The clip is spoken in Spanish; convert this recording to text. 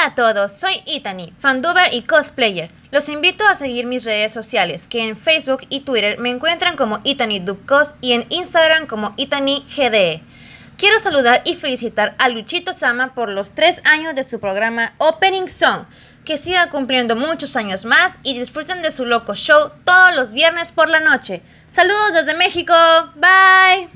Hola a todos, soy Itani, fanduber y cosplayer. Los invito a seguir mis redes sociales, que en Facebook y Twitter me encuentran como Itani Dubcos y en Instagram como Itani GDE. Quiero saludar y felicitar a Luchito Sama por los tres años de su programa Opening Song. Que siga cumpliendo muchos años más y disfruten de su loco show todos los viernes por la noche. Saludos desde México. Bye.